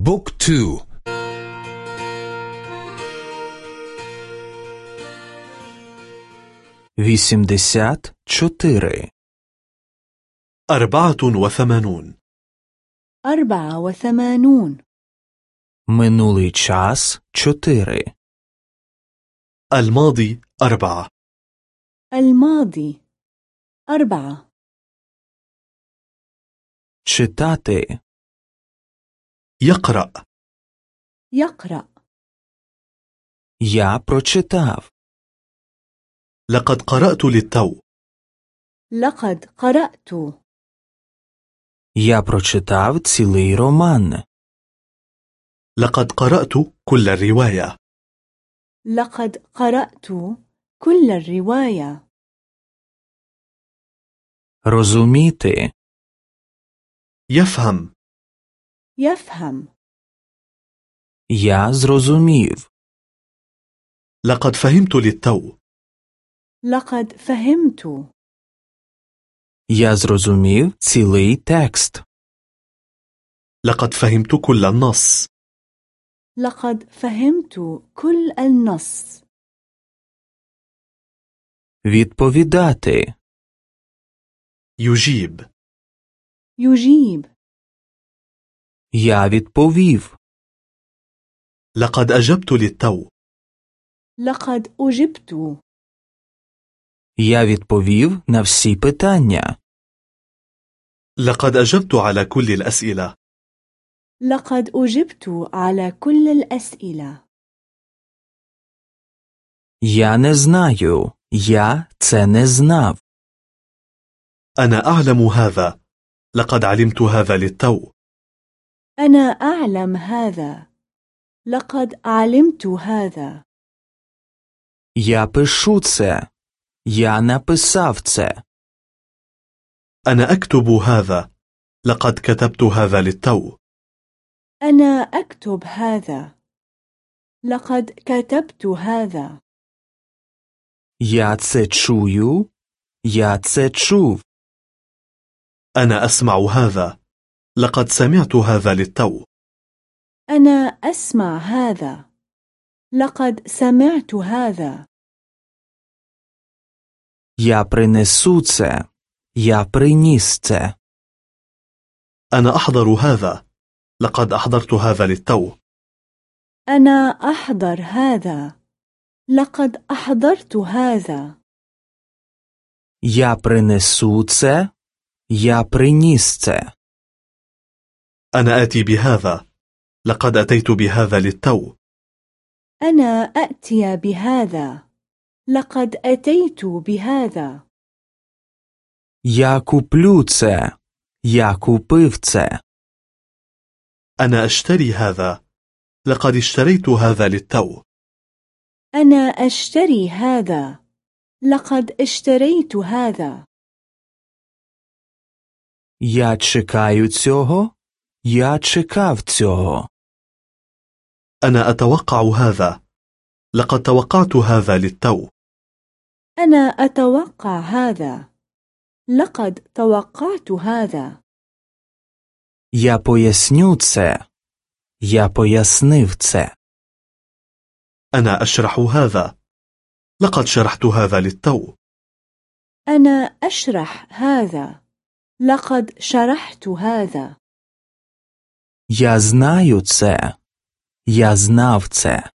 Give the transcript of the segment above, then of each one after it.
بوك تو вісімдесят чотири أربعة وثمانون أربعة وثمانون минулий час чотири الماضي أربعة الماضي أربعة читати يقرأ يقرأ я прочитав لقد قرأت للتو لقد قرأت я прочитав цілий роман لقد قرأت كل الرواية لقد قرأت كل الرواية розуміти يفهم يفهم я зрозумів لقد فهمت للتو لقد فهمت я зрозумів цілий текст لقد فهمت كل النص لقد فهمت كل النص відповідати يجيب يجيب я відповів لقد أجبت للتو لقد أجبت я відповів на всі питання لقد أجبت على كل الأسئلة لقد أجبت على كل الأسئلة я не знаю я це не знав أنا أعلم هذا لقد علمت هذا للتو أنا أعلم هذا لقد علمت هذا я пишу це я написав це أنا أكتب هذا لقد كتبت هذا للتو أنا أكتب هذا لقد كتبت هذا я це чую я це чув أنا أسمع هذا لقد سمعت هذا للتو أنا أسمع هذا لقد سمعت هذا я принесу це я приніс це أنا أحضر هذا لقد أحضرت هذا للتو أنا أحضر هذا لقد أحضرت هذا я принесу це я приніс це أنا آتي بهذا لقد أتيت بهذا للتو أنا أأتي بهذا لقد أتيت بهذا я куплю це я купив це أنا أشتري هذا لقد اشتريت هذا للتو أنا أشتري هذا لقد اشتريت هذا я чекаю цього я чекав цього أنا أتوقع هذا لقد توقعت هذا للتو أنا أتوقع هذا لقد توقعت هذا я поясню це я пояснив це أنا أشرح هذا لقد شرحت هذا للتو أنا أشرح هذا لقد شرحت هذا я знаю це я знав це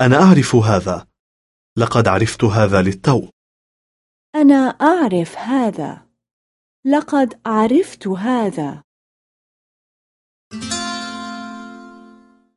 أنا أعرف هذا لقد عرفت هذا للتو أنا أعرف هذا لقد عرفت هذا